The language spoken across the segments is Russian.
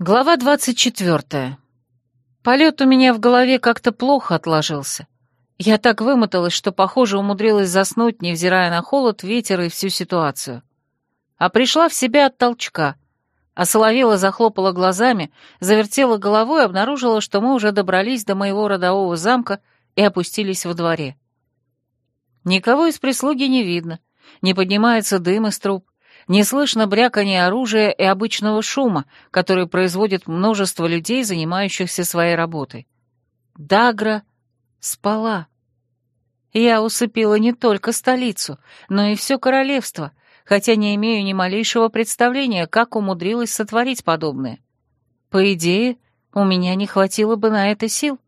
Глава двадцать четвертая. Полет у меня в голове как-то плохо отложился. Я так вымоталась, что, похоже, умудрилась заснуть, невзирая на холод, ветер и всю ситуацию. А пришла в себя от толчка. А Соловела захлопала глазами, завертела головой и обнаружила, что мы уже добрались до моего родового замка и опустились во дворе. Никого из прислуги не видно, не поднимается дым из труб, не слышно брякания оружия и обычного шума, который производит множество людей, занимающихся своей работой. Дагра спала. Я усыпила не только столицу, но и все королевство, хотя не имею ни малейшего представления, как умудрилась сотворить подобное. По идее, у меня не хватило бы на это сил.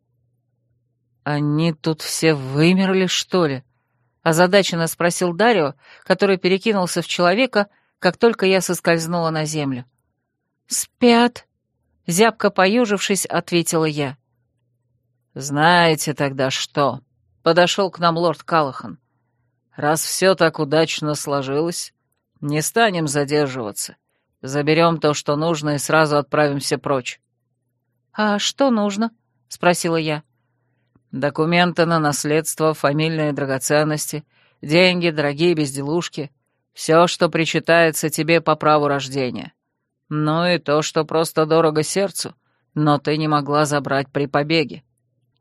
«Они тут все вымерли, что ли?» — озадаченно спросил Дарио, который перекинулся в человека, как только я соскользнула на землю. «Спят», — зябко поюжившись, ответила я. «Знаете тогда что?» — подошел к нам лорд Калахан. «Раз все так удачно сложилось, не станем задерживаться. Заберем то, что нужно, и сразу отправимся прочь». «А что нужно?» — спросила я. «Документы на наследство, фамильные драгоценности, деньги, дорогие безделушки, все, что причитается тебе по праву рождения. Ну и то, что просто дорого сердцу, но ты не могла забрать при побеге».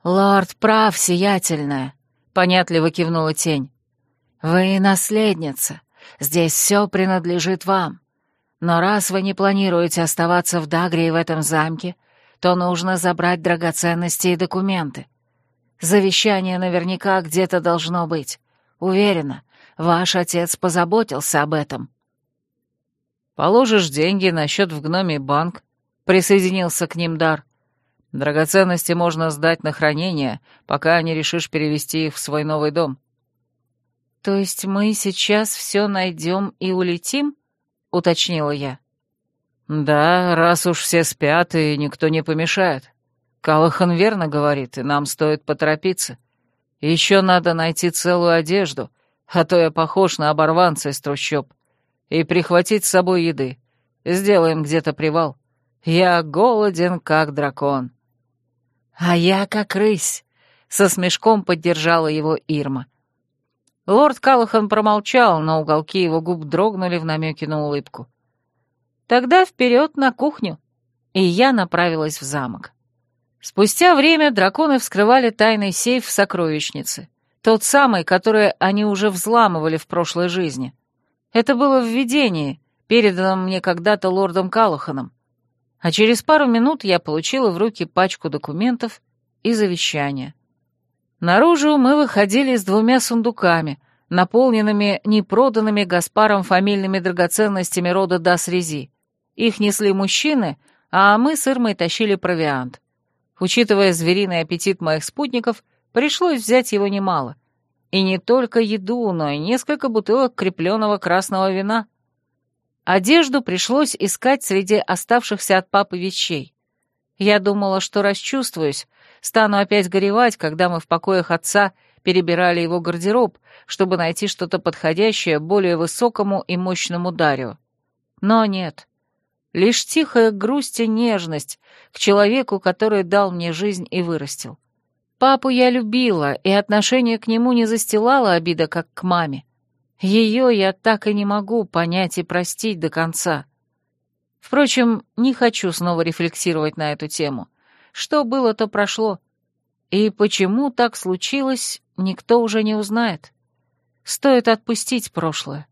«Лорд прав, сиятельная», — понятливо кивнула тень. «Вы наследница. Здесь все принадлежит вам. Но раз вы не планируете оставаться в Дагрии в этом замке, то нужно забрать драгоценности и документы. Завещание наверняка где-то должно быть. Уверена, Ваш отец позаботился об этом». «Положишь деньги на счет в гноме банк», — присоединился к ним Дар. «Драгоценности можно сдать на хранение, пока не решишь перевести их в свой новый дом». «То есть мы сейчас все найдем и улетим?» — уточнила я. «Да, раз уж все спят и никто не помешает. Калахан верно говорит, и нам стоит поторопиться. Еще надо найти целую одежду, а то я похож на оборванца из трущоб, и прихватить с собой еды. Сделаем где-то привал. Я голоден, как дракон». «А я как рысь», — со смешком поддержала его Ирма. Лорд Калахан промолчал, но уголки его губ дрогнули в намеке на улыбку. «Тогда вперед на кухню», и я направилась в замок. Спустя время драконы вскрывали тайный сейф в сокровищнице. Тот самый, который они уже взламывали в прошлой жизни. Это было в видении, переданном мне когда-то лордом Калаханом. А через пару минут я получила в руки пачку документов и завещание. Наружу мы выходили с двумя сундуками, наполненными непроданными Гаспаром фамильными драгоценностями рода Дас-Рези. Их несли мужчины, а мы с Ирмой тащили провиант. Учитывая звериный аппетит моих спутников, Пришлось взять его немало. И не только еду, но и несколько бутылок крепленного красного вина. Одежду пришлось искать среди оставшихся от папы вещей. Я думала, что расчувствуюсь, стану опять горевать, когда мы в покоях отца перебирали его гардероб, чтобы найти что-то подходящее более высокому и мощному Дарио. Но нет. Лишь тихая грусть и нежность к человеку, который дал мне жизнь и вырастил. Папу я любила, и отношение к нему не застилало обида, как к маме. Ее я так и не могу понять и простить до конца. Впрочем, не хочу снова рефлексировать на эту тему. Что было, то прошло. И почему так случилось, никто уже не узнает. Стоит отпустить прошлое.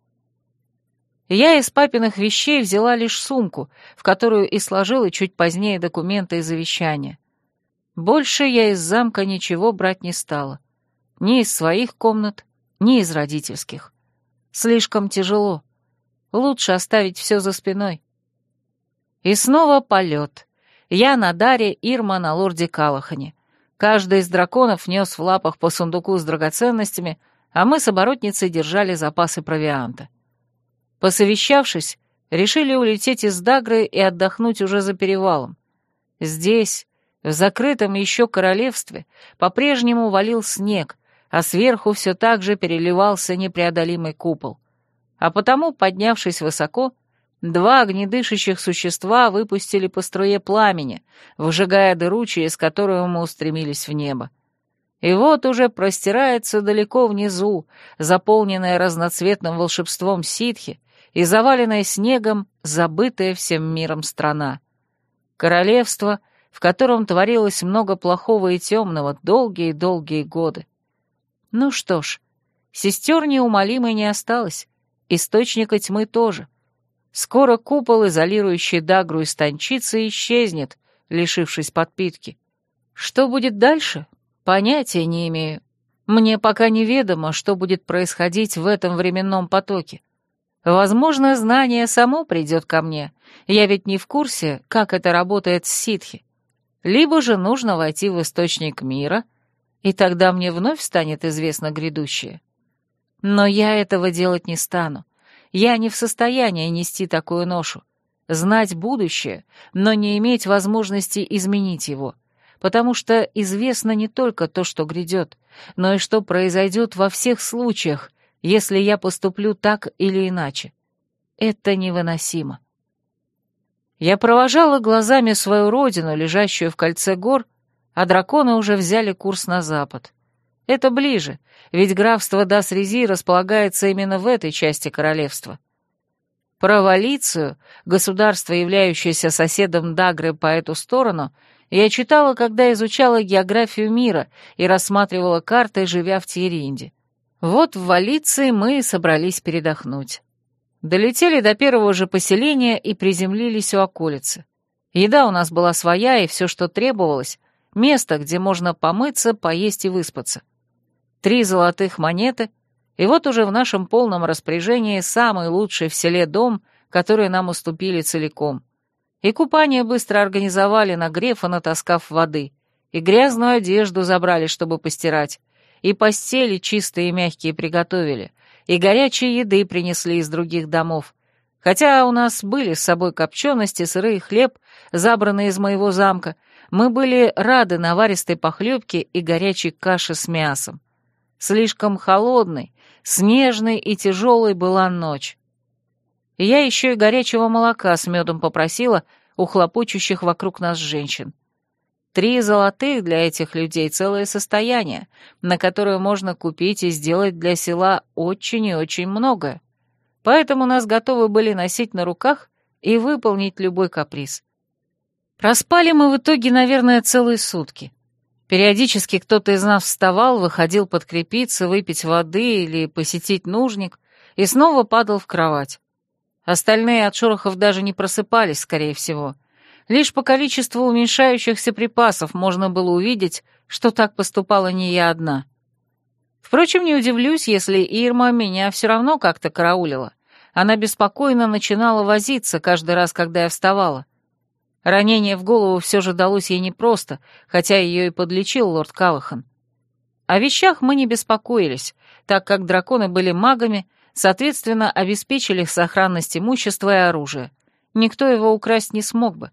Я из папиных вещей взяла лишь сумку, в которую и сложила чуть позднее документы и завещания. Больше я из замка ничего брать не стала. Ни из своих комнат, ни из родительских. Слишком тяжело. Лучше оставить все за спиной. И снова полет. Я на Даре, Ирма на лорде Калахане. Каждый из драконов нес в лапах по сундуку с драгоценностями, а мы с оборотницей держали запасы провианта. Посовещавшись, решили улететь из Дагры и отдохнуть уже за перевалом. Здесь, в закрытом еще королевстве по-прежнему валил снег, а сверху все так же переливался непреодолимый купол. А потому, поднявшись высоко, Два огнедышащих существа выпустили по струе пламени, выжигая дыру, через которую мы устремились в небо. И вот уже простирается далеко внизу, заполненная разноцветным волшебством ситхи и заваленная снегом, забытая всем миром страна. Королевство, в котором творилось много плохого и темного долгие-долгие годы. Ну что ж, сестер неумолимой не осталось, источника тьмы тоже. Скоро купол, изолирующий Дагру, истончится исчезнет, лишившись подпитки. Что будет дальше? Понятия не имею. Мне пока неведомо, что будет происходить в этом временном потоке. Возможно, знание само придет ко мне. Я ведь не в курсе, как это работает с ситхи. Либо же нужно войти в источник мира, и тогда мне вновь станет известно грядущее. Но я этого делать не стану. Я не в состоянии нести такую ношу. Знать будущее, но не иметь возможности изменить его. Потому что известно не только то, что грядет, но и что произойдет во всех случаях, если я поступлю так или иначе. Это невыносимо. Я провожала глазами свою родину, лежащую в кольце гор, а драконы уже взяли курс на запад. Это ближе, ведь графство Дас-Рези располагается именно в этой части королевства. Про Валицию, государство, являющееся соседом Дагры по эту сторону, я читала, когда изучала географию мира и рассматривала карты, живя в Тьеринде. Вот в Валиции мы и собрались передохнуть. Долетели до первого же поселения и приземлились у околицы. Еда у нас была своя, и все, что требовалось, место, где можно помыться, поесть и выспаться. Три золотых монеты, и вот уже в нашем полном распоряжении самый лучший в селе дом, который нам уступили целиком. И купание быстро организовали, нагрев и натаскав воды, и грязную одежду забрали, чтобы постирать, и постели чистые и мягкие приготовили, и горячей еды принесли из других домов. Хотя у нас были с собой копчености, сыры и хлеб, забранные из моего замка, мы были рады наваристой похлебке и горячей каше с мясом. Слишком холодной, снежной и тяжелой была ночь. Я еще и горячего молока с медом попросила у хлопочущих вокруг нас женщин. Три золотых для этих людей целое состояние, на которое можно купить и сделать для села очень и очень многое. Поэтому нас готовы были носить на руках и выполнить любой каприз. Проспали мы в итоге, наверное, целые сутки. Периодически кто-то из нас вставал, выходил подкрепиться, выпить воды или посетить нужник и снова падал в кровать. Остальные от шорохов даже не просыпались, скорее всего — Лишь по количеству уменьшающихся припасов можно было увидеть, что так поступала не я одна. Впрочем, не удивлюсь, если Ирма меня все равно как-то караулила. Она беспокойно начинала возиться каждый раз, когда я вставала. Ранение в голову все же далось ей непросто, хотя ее и подлечил лорд Калахан. О вещах мы не беспокоились, так как драконы были магами, соответственно, обеспечили сохранность имущества и оружия. Никто его украсть не смог бы.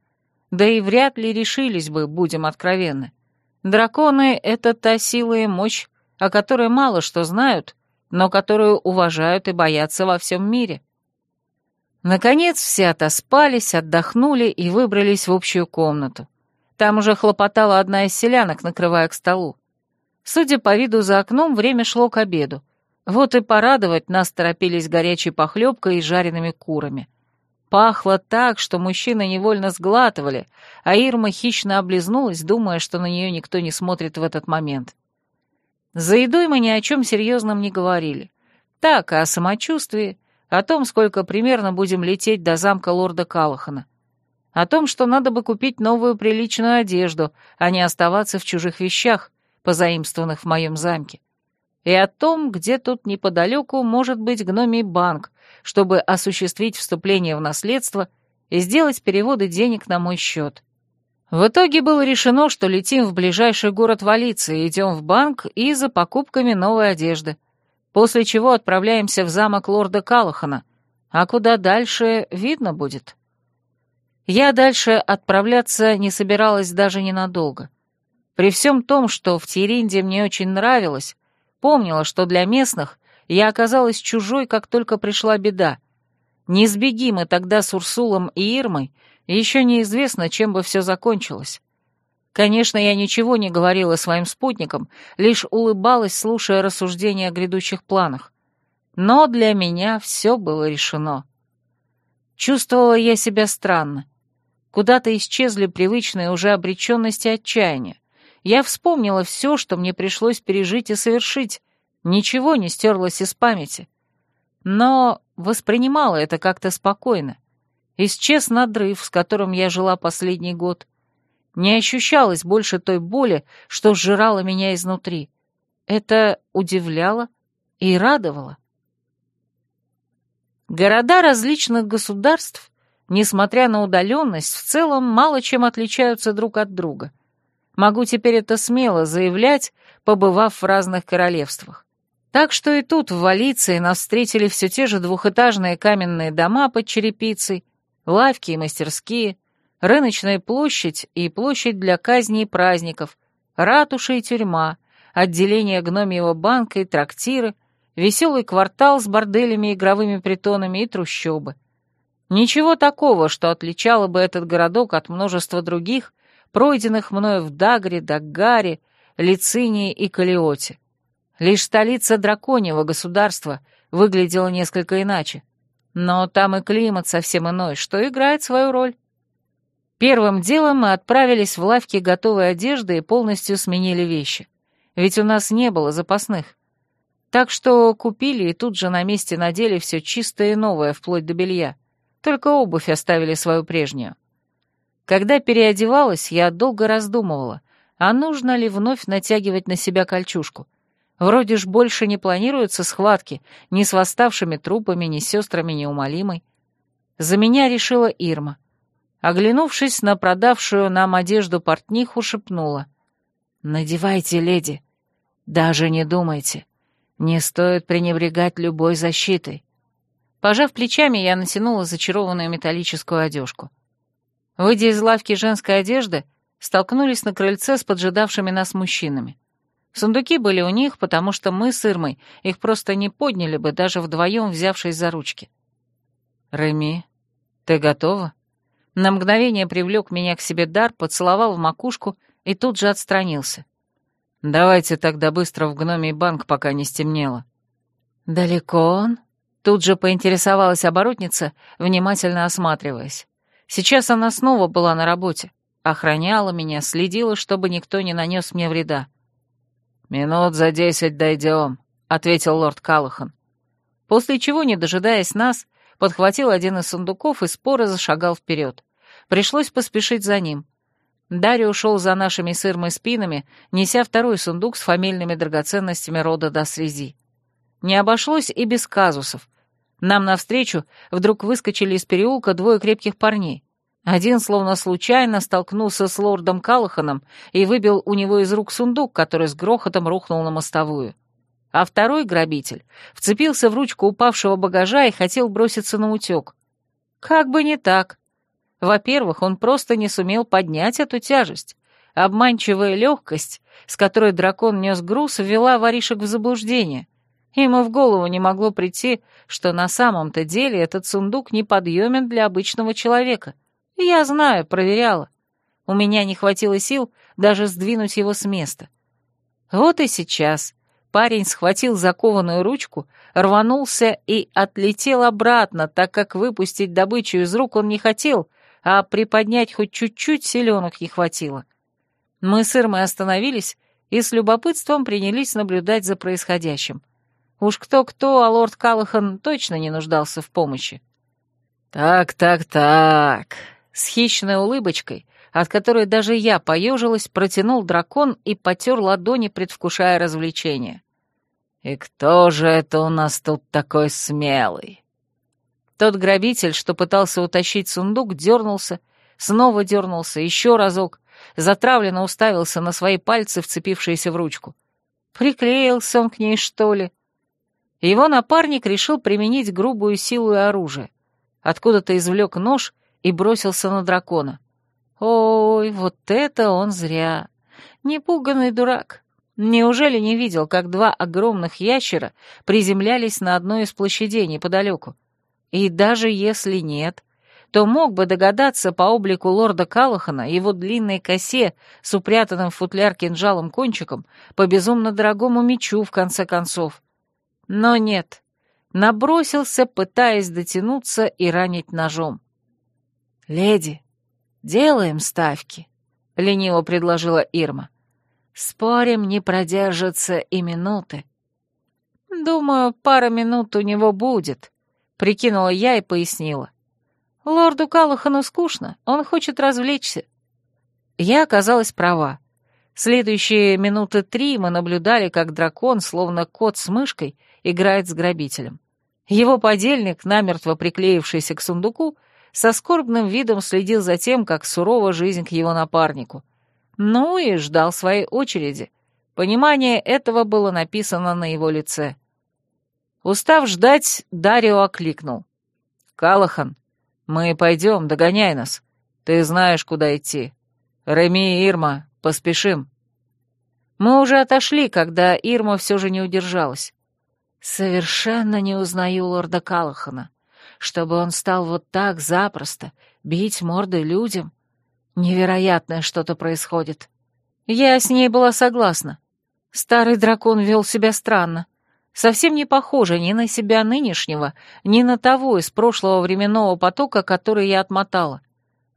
Да и вряд ли решились бы, будем откровенны. Драконы — это та сила и мощь, о которой мало что знают, но которую уважают и боятся во всем мире. Наконец все отоспались, отдохнули и выбрались в общую комнату. Там уже хлопотала одна из селянок, накрывая к столу. Судя по виду за окном, время шло к обеду. Вот и порадовать нас торопились горячей похлебкой и жареными курами. Пахло так, что мужчины невольно сглатывали, а Ирма хищно облизнулась, думая, что на нее никто не смотрит в этот момент. За едой мы ни о чем серьезном не говорили. Так, о самочувствии, о том, сколько примерно будем лететь до замка лорда Калахана. О том, что надо бы купить новую приличную одежду, а не оставаться в чужих вещах, позаимствованных в моем замке. И о том, где тут неподалеку может быть гномий банк, чтобы осуществить вступление в наследство и сделать переводы денег на мой счет. В итоге было решено, что летим в ближайший город Валиции, идем в банк и за покупками новой одежды, после чего отправляемся в замок лорда Калахана, а куда дальше видно будет. Я дальше отправляться не собиралась даже ненадолго. При всем том, что в Тиринде мне очень нравилось, помнила, что для местных я оказалась чужой, как только пришла беда. Не сбеги мы тогда с Урсулом и Ирмой, еще неизвестно, чем бы все закончилось. Конечно, я ничего не говорила своим спутникам, лишь улыбалась, слушая рассуждения о грядущих планах. Но для меня все было решено. Чувствовала я себя странно. Куда-то исчезли привычные уже обреченности отчаяния. Я вспомнила все, что мне пришлось пережить и совершить. Ничего не стерлось из памяти. Но воспринимала это как-то спокойно. Исчез надрыв, с которым я жила последний год. Не ощущалось больше той боли, что сжирала меня изнутри. Это удивляло и радовало. Города различных государств, несмотря на удаленность, в целом мало чем отличаются друг от друга. Могу теперь это смело заявлять, побывав в разных королевствах. Так что и тут, в Валиции, нас встретили все те же двухэтажные каменные дома под черепицей, лавки и мастерские, рыночная площадь и площадь для казней и праздников, ратуша и тюрьма, отделение гномьего банка и трактиры, веселый квартал с борделями, игровыми притонами и трущобы. Ничего такого, что отличало бы этот городок от множества других, пройденных мною в Дагре, Даггаре, Лицинии и Калиоте. Лишь столица драконьего государства выглядела несколько иначе. Но там и климат совсем иной, что играет свою роль. Первым делом мы отправились в лавки готовой одежды и полностью сменили вещи. Ведь у нас не было запасных. Так что купили и тут же на месте надели все чистое и новое, вплоть до белья. Только обувь оставили свою прежнюю. Когда переодевалась, я долго раздумывала, а нужно ли вновь натягивать на себя кольчужку. Вроде ж больше не планируются схватки ни с восставшими трупами, ни с сестрами неумолимой. За меня решила Ирма. Оглянувшись на продавшую нам одежду портниху, шепнула. «Надевайте, леди. Даже не думайте. Не стоит пренебрегать любой защитой». Пожав плечами, я натянула зачарованную металлическую одежку. Выйдя из лавки женской одежды, столкнулись на крыльце с поджидавшими нас мужчинами. Сундуки были у них, потому что мы с Ирмой их просто не подняли бы, даже вдвоем взявшись за ручки. «Реми, ты готова?» На мгновение привлек меня к себе дар, поцеловал в макушку и тут же отстранился. «Давайте тогда быстро в гномий банк, пока не стемнело». «Далеко он?» Тут же поинтересовалась оборотница, внимательно осматриваясь. Сейчас она снова была на работе, охраняла меня, следила, чтобы никто не нанес мне вреда. «Минут за десять дойдем», — ответил лорд Калахан. После чего, не дожидаясь нас, подхватил один из сундуков и споро зашагал вперед. Пришлось поспешить за ним. Дарья ушел за нашими сырмой спинами, неся второй сундук с фамильными драгоценностями рода Дасрези. Не обошлось и без казусов. Нам навстречу вдруг выскочили из переулка двое крепких парней. Один словно случайно столкнулся с лордом Калаханом и выбил у него из рук сундук, который с грохотом рухнул на мостовую. А второй грабитель вцепился в ручку упавшего багажа и хотел броситься на утек. Как бы не так. Во-первых, он просто не сумел поднять эту тяжесть. Обманчивая легкость, с которой дракон нес груз, ввела воришек в заблуждение. Ему в голову не могло прийти, что на самом-то деле этот сундук неподъемен для обычного человека — я знаю, проверяла. У меня не хватило сил даже сдвинуть его с места. Вот и сейчас парень схватил закованную ручку, рванулся и отлетел обратно, так как выпустить добычу из рук он не хотел, а приподнять хоть чуть-чуть селенок не хватило. Мы с Ирмой остановились и с любопытством принялись наблюдать за происходящим. Уж кто-кто, а лорд Калахан точно не нуждался в помощи. «Так, так, так», с хищной улыбочкой, от которой даже я поежилась, протянул дракон и потер ладони, предвкушая развлечение. «И кто же это у нас тут такой смелый?» Тот грабитель, что пытался утащить сундук, дернулся, снова дернулся, еще разок, затравленно уставился на свои пальцы, вцепившиеся в ручку. Приклеился он к ней, что ли? Его напарник решил применить грубую силу и оружие. Откуда-то извлек нож и бросился на дракона. Ой, вот это он зря. Непуганный дурак. Неужели не видел, как два огромных ящера приземлялись на одной из площадей неподалеку? И даже если нет, то мог бы догадаться по облику лорда Калахана, его длинной косе с упрятанным в футляр кинжалом кончиком, по безумно дорогому мечу, в конце концов. Но нет, набросился, пытаясь дотянуться и ранить ножом. «Леди, делаем ставки», — лениво предложила Ирма. «Спорим, не продержится и минуты». «Думаю, пара минут у него будет», — прикинула я и пояснила. «Лорду Калахану скучно, он хочет развлечься». Я оказалась права. Следующие минуты три мы наблюдали, как дракон, словно кот с мышкой, играет с грабителем. Его подельник, намертво приклеившийся к сундуку, со скорбным видом следил за тем, как сурова жизнь к его напарнику. Ну и ждал своей очереди. Понимание этого было написано на его лице. Устав ждать, Дарио окликнул. «Калахан, мы пойдем, догоняй нас. Ты знаешь, куда идти. Реми и Ирма, поспешим». Мы уже отошли, когда Ирма все же не удержалась. Совершенно не узнаю лорда Калахана. Чтобы он стал вот так запросто бить мордой людям. Невероятное что-то происходит. Я с ней была согласна. Старый дракон вел себя странно совсем не похожа ни на себя нынешнего, ни на того из прошлого временного потока, который я отмотала.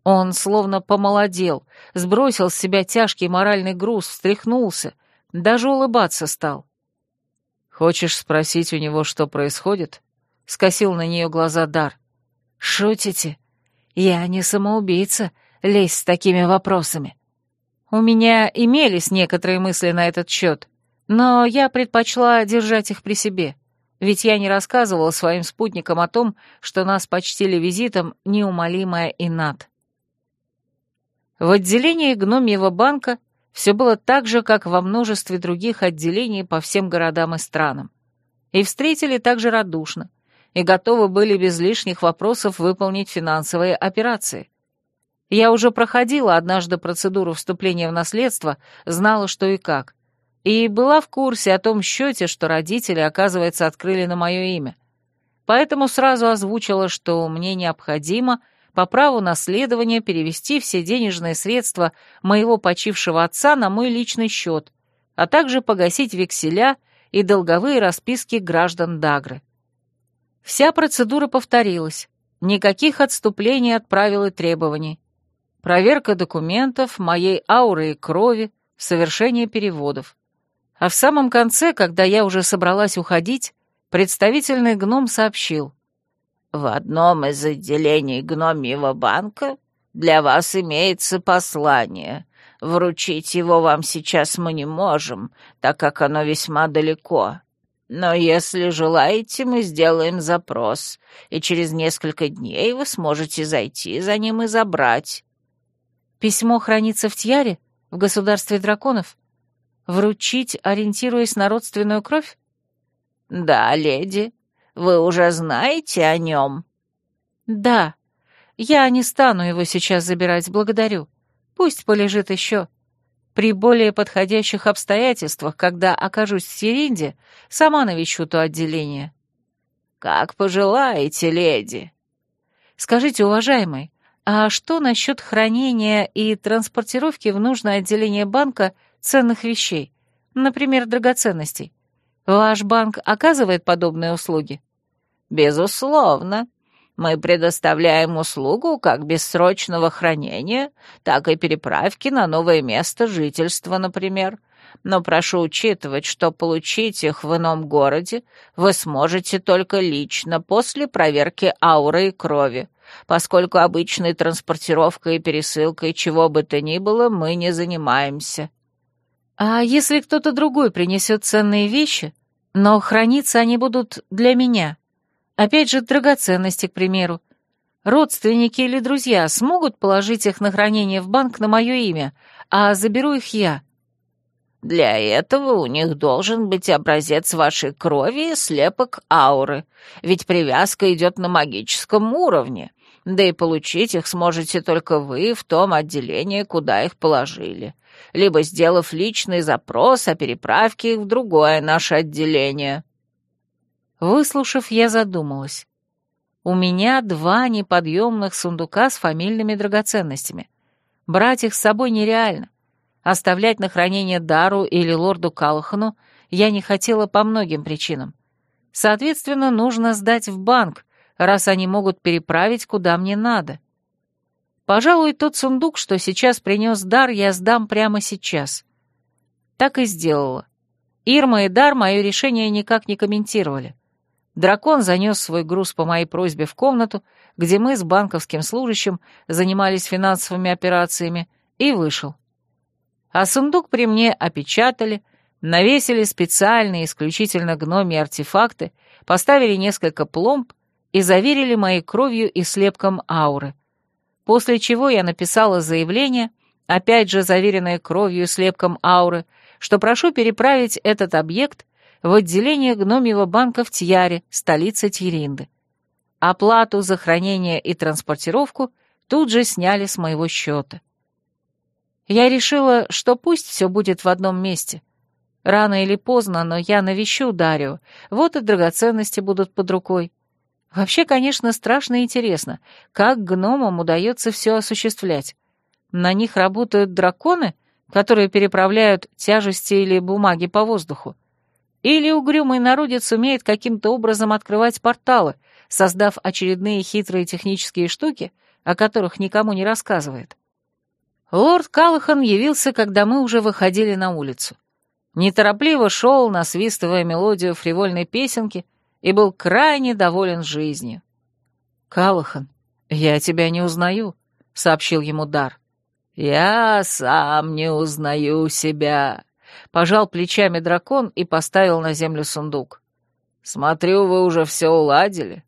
Он словно помолодел, сбросил с себя тяжкий моральный груз, встряхнулся, даже улыбаться стал. «Хочешь спросить у него, что происходит?» — скосил на нее глаза Дар. «Шутите? Я не самоубийца, лезть с такими вопросами». У меня имелись некоторые мысли на этот счет, но я предпочла держать их при себе, ведь я не рассказывала своим спутникам о том, что нас почтили визитом неумолимая Инат. В отделении гномьего банка все было так же, как во множестве других отделений по всем городам и странам. И встретили также радушно, и готовы были без лишних вопросов выполнить финансовые операции. Я уже проходила однажды процедуру вступления в наследство, знала, что и как, и была в курсе о том счете, что родители, оказывается, открыли на мое имя. Поэтому сразу озвучила, что мне необходимо по праву наследования перевести все денежные средства моего почившего отца на мой личный счет, а также погасить векселя и долговые расписки граждан Дагры. Вся процедура повторилась. Никаких отступлений от правил и требований. Проверка документов, моей ауры и крови, совершение переводов. А в самом конце, когда я уже собралась уходить, представительный гном сообщил. «В одном из отделений гномьего банка для вас имеется послание. Вручить его вам сейчас мы не можем, так как оно весьма далеко. Но если желаете, мы сделаем запрос, и через несколько дней вы сможете зайти за ним и забрать». «Письмо хранится в Тьяре, в государстве драконов?» Вручить, ориентируясь на родственную кровь? Да, леди, вы уже знаете о нем? Да. Я не стану его сейчас забирать, благодарю. Пусть полежит еще. При более подходящих обстоятельствах, когда окажусь в Сиринде, сама навещу то отделение. Как пожелаете, леди. Скажите, уважаемый, а что насчет хранения и транспортировки в нужное отделение банка ценных вещей, например, драгоценностей. Ваш банк оказывает подобные услуги? Безусловно. Мы предоставляем услугу как бессрочного хранения, так и переправки на новое место жительства, например. Но прошу учитывать, что получить их в ином городе вы сможете только лично после проверки ауры и крови, поскольку обычной транспортировкой и пересылкой чего бы то ни было мы не занимаемся. А если кто-то другой принесет ценные вещи, но храниться они будут для меня? Опять же, драгоценности, к примеру. Родственники или друзья смогут положить их на хранение в банк на мое имя, а заберу их я. Для этого у них должен быть образец вашей крови и слепок ауры, ведь привязка идет на магическом уровне, да и получить их сможете только вы в том отделении, куда их положили либо сделав личный запрос о переправке их в другое наше отделение». Выслушав, я задумалась. У меня два неподъемных сундука с фамильными драгоценностями. Брать их с собой нереально. Оставлять на хранение Дару или лорду Калахану я не хотела по многим причинам. Соответственно, нужно сдать в банк, раз они могут переправить куда мне надо. Пожалуй, тот сундук, что сейчас принес Дар, я сдам прямо сейчас. Так и сделала. Ирма и Дар мое решение никак не комментировали. Дракон занес свой груз по моей просьбе в комнату, где мы с банковским служащим занимались финансовыми операциями, и вышел. А сундук при мне опечатали, навесили специальные исключительно гномии артефакты, поставили несколько пломб и заверили моей кровью и слепком ауры. После чего я написала заявление, опять же заверенное кровью и слепком ауры, что прошу переправить этот объект в отделение гномьего банка в Тьяре, столице Тьеринды. Оплату за хранение и транспортировку тут же сняли с моего счета. Я решила, что пусть все будет в одном месте. Рано или поздно, но я навещу Дарью, вот и драгоценности будут под рукой. Вообще, конечно, страшно интересно, как гномам удается все осуществлять. На них работают драконы, которые переправляют тяжести или бумаги по воздуху. Или угрюмый народец умеет каким-то образом открывать порталы, создав очередные хитрые технические штуки, о которых никому не рассказывает. Лорд Калахан явился, когда мы уже выходили на улицу. Неторопливо шел, насвистывая мелодию фривольной песенки, и был крайне доволен жизнью. «Калахан, я тебя не узнаю», — сообщил ему Дар. «Я сам не узнаю себя», — пожал плечами дракон и поставил на землю сундук. «Смотрю, вы уже все уладили.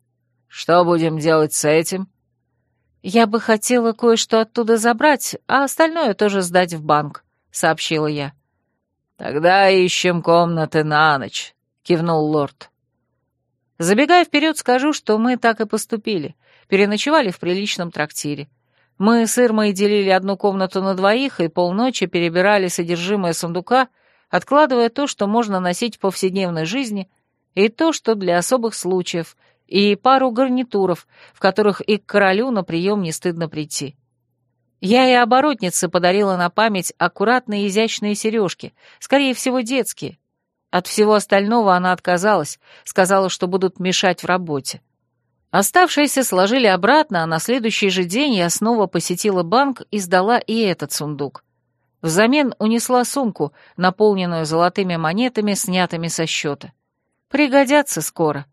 Что будем делать с этим?» «Я бы хотела кое-что оттуда забрать, а остальное тоже сдать в банк», — сообщила я. «Тогда ищем комнаты на ночь», — кивнул лорд. Забегая вперед, скажу, что мы так и поступили. Переночевали в приличном трактире. Мы с Ирмой делили одну комнату на двоих и полночи перебирали содержимое сундука, откладывая то, что можно носить в повседневной жизни, и то, что для особых случаев, и пару гарнитуров, в которых и к королю на прием не стыдно прийти. Я и оборотнице подарила на память аккуратные изящные сережки, скорее всего, детские. От всего остального она отказалась, сказала, что будут мешать в работе. Оставшиеся сложили обратно, а на следующий же день я снова посетила банк и сдала и этот сундук. Взамен унесла сумку, наполненную золотыми монетами, снятыми со счета. Пригодятся скоро.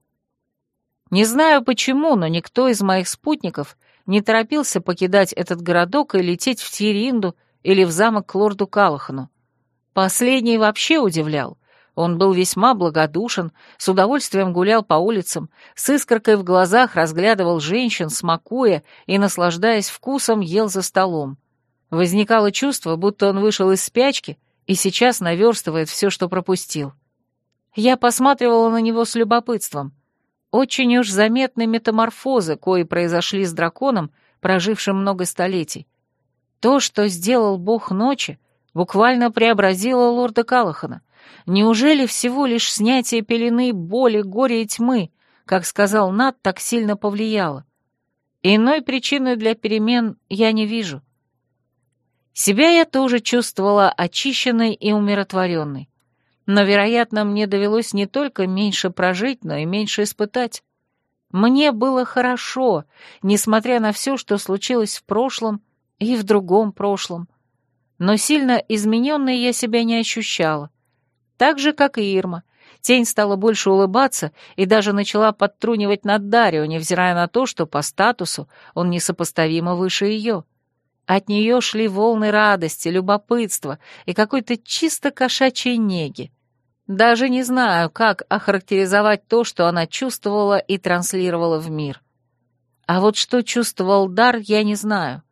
Не знаю почему, но никто из моих спутников не торопился покидать этот городок и лететь в Тиринду или в замок к лорду Калахану. Последний вообще удивлял. Он был весьма благодушен, с удовольствием гулял по улицам, с искоркой в глазах разглядывал женщин, смакуя и, наслаждаясь вкусом, ел за столом. Возникало чувство, будто он вышел из спячки и сейчас наверстывает все, что пропустил. Я посматривала на него с любопытством. Очень уж заметны метаморфозы, кои произошли с драконом, прожившим много столетий. То, что сделал бог ночи, буквально преобразило лорда Калахана. Неужели всего лишь снятие пелены боли, горя и тьмы, как сказал Над, так сильно повлияло? Иной причины для перемен я не вижу. Себя я тоже чувствовала очищенной и умиротворенной. Но, вероятно, мне довелось не только меньше прожить, но и меньше испытать. Мне было хорошо, несмотря на все, что случилось в прошлом и в другом прошлом. Но сильно измененной я себя не ощущала. Так же, как и Ирма. Тень стала больше улыбаться и даже начала подтрунивать над Дарио, невзирая на то, что по статусу он несопоставимо выше ее. От нее шли волны радости, любопытства и какой-то чисто кошачьей неги. Даже не знаю, как охарактеризовать то, что она чувствовала и транслировала в мир. А вот что чувствовал Дар, я не знаю.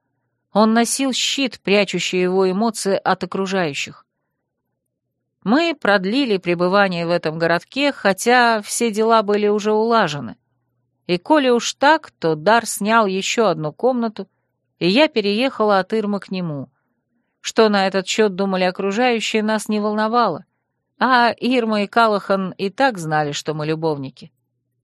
Он носил щит, прячущий его эмоции от окружающих. Мы продлили пребывание в этом городке, хотя все дела были уже улажены. И коли уж так, то Дар снял еще одну комнату, и я переехала от Ирмы к нему. Что на этот счет думали окружающие, нас не волновало, а Ирма и Калахан и так знали, что мы любовники.